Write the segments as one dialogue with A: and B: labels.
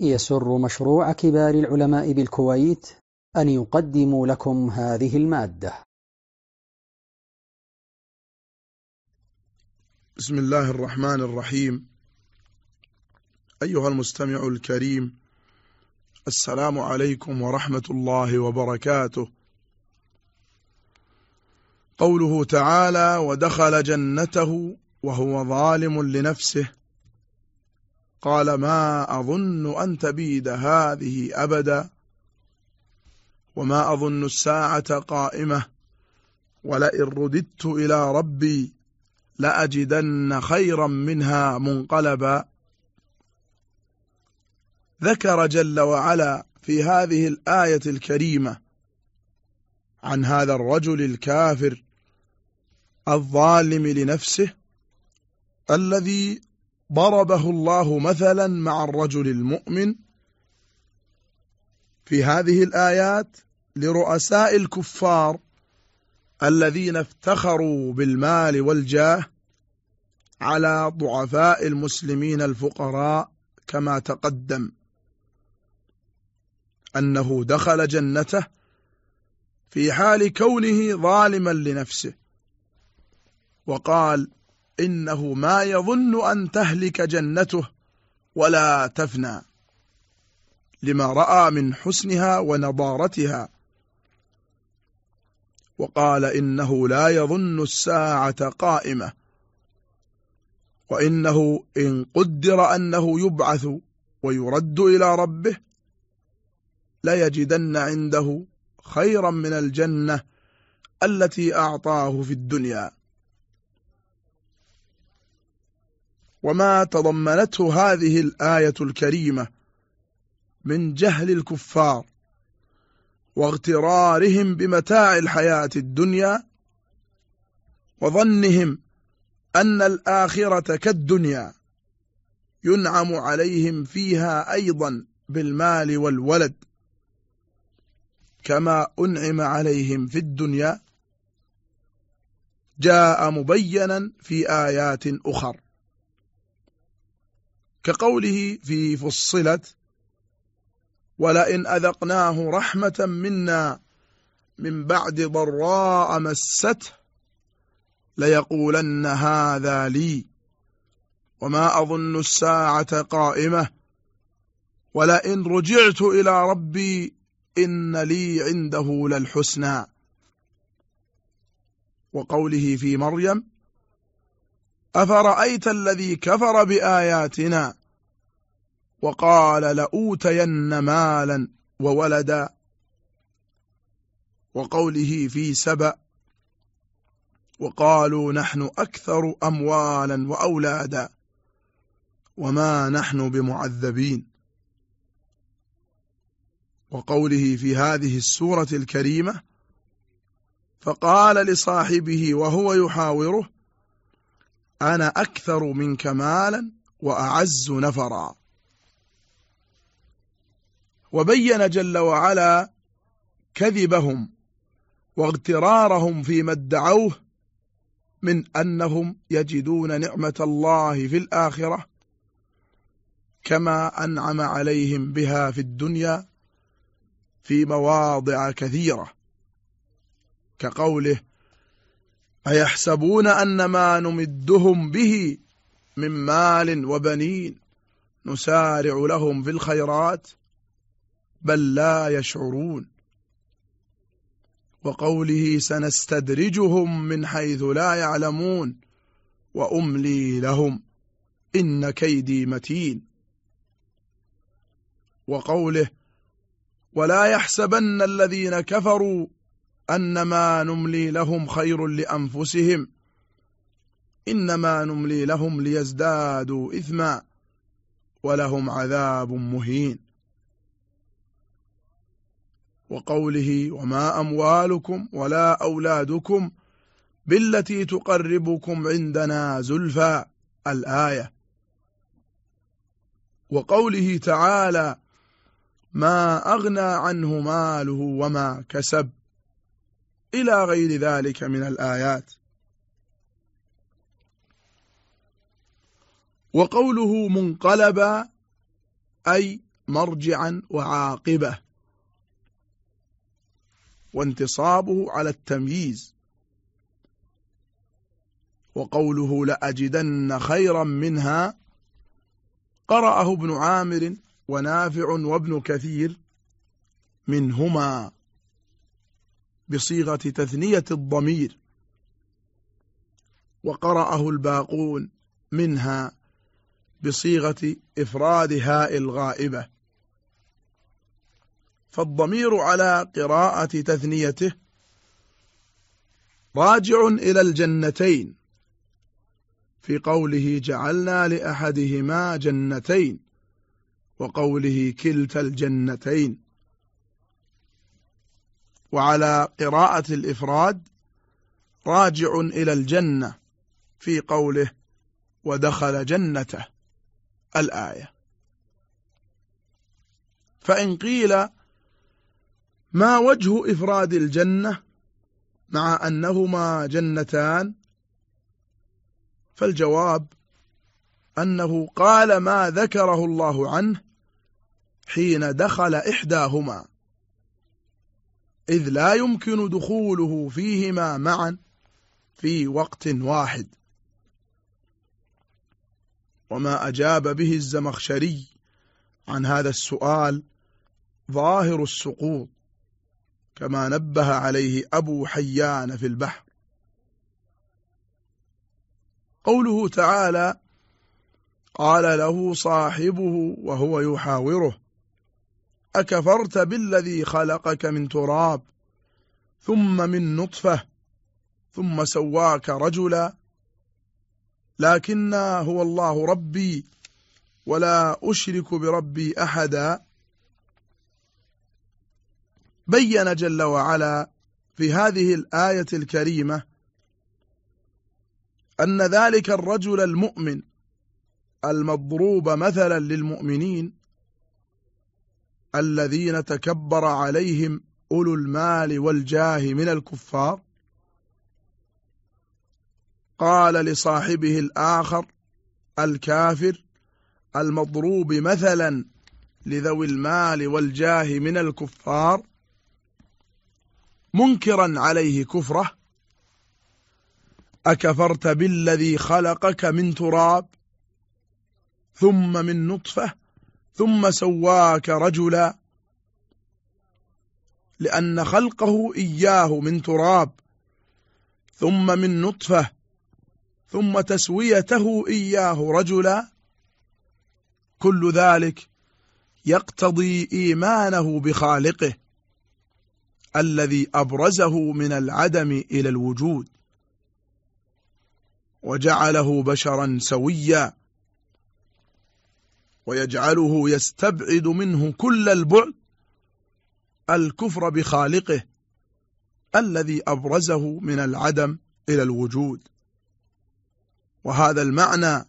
A: يسر مشروع كبار العلماء بالكويت أن يقدم لكم هذه المادة.
B: بسم الله الرحمن الرحيم. أيها المستمع الكريم السلام عليكم ورحمة الله وبركاته. قوله تعالى ودخل جنته وهو ظالم لنفسه قال ما أظن أن تبيد هذه أبدا وما أظن الساعة قائمة ولئن رددت إلى ربي لأجدن خيرا منها منقلبا. ذكر جل وعلا في هذه الآية الكريمة عن هذا الرجل الكافر الظالم لنفسه الذي ضربه الله مثلا مع الرجل المؤمن في هذه الآيات لرؤساء الكفار الذين افتخروا بالمال والجاه على ضعفاء المسلمين الفقراء كما تقدم. أنه دخل جنته في حال كونه ظالما لنفسه. وقال إنه ما يظن أن تهلك جنته ولا تفنى لما رأى من حسنها ونضارتها. وقال إنه لا يظن الساعة قائمة وإنه إن قدر أنه يبعث ويرد إلى ربه ليجدن عنده خيرا من الجنة التي أعطاه في الدنيا. وما تضمنته هذه الآية الكريمة من جهل الكفار واغترارهم بمتاع الحياة الدنيا وظنهم أن الآخرة كالدنيا ينعم عليهم فيها أيضا بالمال والولد كما أنعم عليهم في الدنيا. جاء مبينا في آيات أخر. كقوله في فصلت ولئن أذقناه رحمة منا من بعد ضراء مسته ليقولن هذا لي وما أظن الساعة قائمة ولئن رجعت إلى ربي إن لي عنده للحسنى. وقوله في مريم أفرأيت الذي كفر بآياتنا؟ وقال لأوتين مالا وولدا. وقوله في سبأ وقالوا نحن أكثر أموالا وأولادا وما نحن بمعذبين. وقوله في هذه السورة الكريمة فقال لصاحبه وهو يحاوره أنا أكثر منك مالا وأعز نفرا. وبين جل وعلا كذبهم واغترارهم فيما ادعوه من أنهم يجدون نعمة الله في الآخرة كما أنعم عليهم بها في الدنيا في مواضع كثيرة. كقوله أيحسبون أن ما نمدهم به من مال وبنين نسارع لهم في الخيرات بل لا يشعرون. وقوله سنستدرجهم من حيث لا يعلمون وأملي لهم إن كيدي متين. وقوله ولا يحسبن الذين كفروا أنما نملي لهم خير لأنفسهم. إنما نملي لهم ليزدادوا إثما ولهم عذاب مهين. وقوله وما أموالكم ولا أولادكم بالتي تقربكم عندنا زلفى الآية. وقوله تعالى ما أغنى عنه ماله وما كسب. إلى غير ذلك من الآيات. وقوله منقلبا أي مرجعا وعاقبة. وانتصابه على التمييز. وقوله لأجدن خيرا منها قرأه ابن عامر ونافع وابن كثير منهما. بصيغة تثنية الضمير. وقرأه الباقون منها بصيغة إفراد هاء الغائبة. فالضمير على قراءة تثنيته راجع إلى الجنتين. في قوله جعلنا لأحدهما جنتين وقوله كلتا الجنتين. وعلى قراءة الإفراد راجع إلى الجنة في قوله ودخل جنته الآية. فإن قيل ما وجه إفراد الجنة مع أنهما جنتان فالجواب أنه قال ما ذكره الله عنه حين دخل إحداهما. إذ لا يمكن دخوله فيهما معا في وقت واحد. وما أجاب به الزمخشري عن هذا السؤال ظاهر السقوط كما نبه عليه أبو حيان في البحر. قوله تعالى قال له صاحبه وهو يحاوره أكفرت بالذي خلقك من تراب ثم من نطفة ثم سواك رجلا لكن هو الله ربي ولا أشرك بربي أحدا. بين جل وعلا في هذه الآية الكريمة أن ذلك الرجل المؤمن المضروب مثلا للمؤمنين الذين تكبر عليهم أولو المال والجاه من الكفار. قال لصاحبه الآخر الكافر المضروب مثلا لذوي المال والجاه من الكفار منكرا عليه كفره. أكفرت بالذي خلقك من تراب ثم من نطفة ثم سواك رجلا لأن خلقه إياه من تراب ثم من نطفة ثم تسويته إياه رجلا. كل ذلك يقتضي إيمانه بخالقه الذي أبرزه من العدم إلى الوجود وجعله بشرا سويا. ويجعله يستبعد منه كل البعد الكفر بخالقه الذي أبرزه من العدم إلى الوجود. وهذا المعنى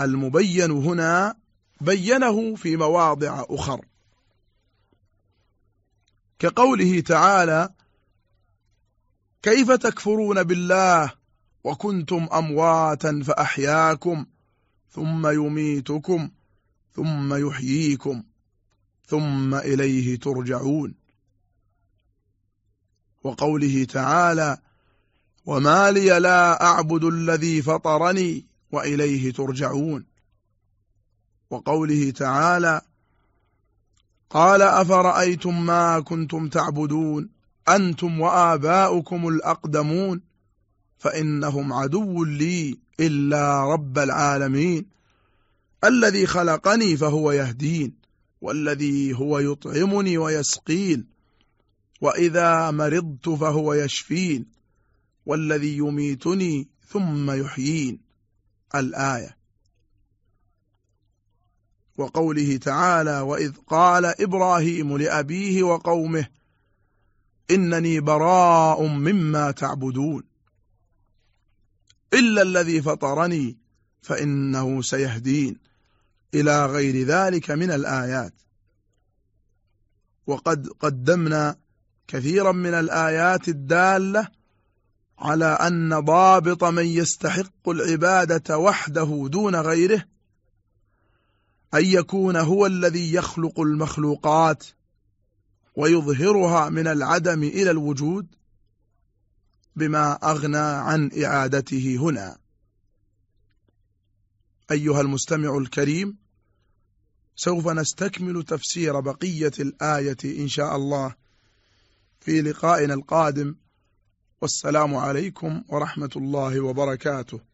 B: المبين هنا بينه في مواضع أخر. كقوله تعالى كيف تكفرون بالله وكنتم أمواتا فأحياكم ثم يميتكم ثم يحييكم ثم إليه ترجعون. وقوله تعالى وما لي لا أعبد الذي فطرني وإليه ترجعون. وقوله تعالى قال أفرأيتم ما كنتم تعبدون؟ أنتم وآباؤكم الأقدمون؟ فإنهم عدو لي إلا رب العالمين. الذي خلقني فهو يهدين والذي هو يطعمني ويسقين وإذا مرضت فهو يشفين والذي يميتني ثم يحيين. الآية. وقوله تعالى وإذ قال إبراهيم لأبيه وقومه إنني براء مما تعبدون. إلا الذي فطرني فإنه سيهدين. إلى غير ذلك من الآيات. وقد قدمنا كثيرا من الآيات الدالة على أن ضابط من يستحق العبادة وحده دون غيره أن يكون هو الذي يخلق المخلوقات ويظهرها من العدم إلى الوجود بما أغنى عن إعادته هنا. أيها المستمع الكريم سوف نستكمل تفسير بقية الآية إن شاء الله في لقائنا القادم. والسلام عليكم ورحمة الله وبركاته.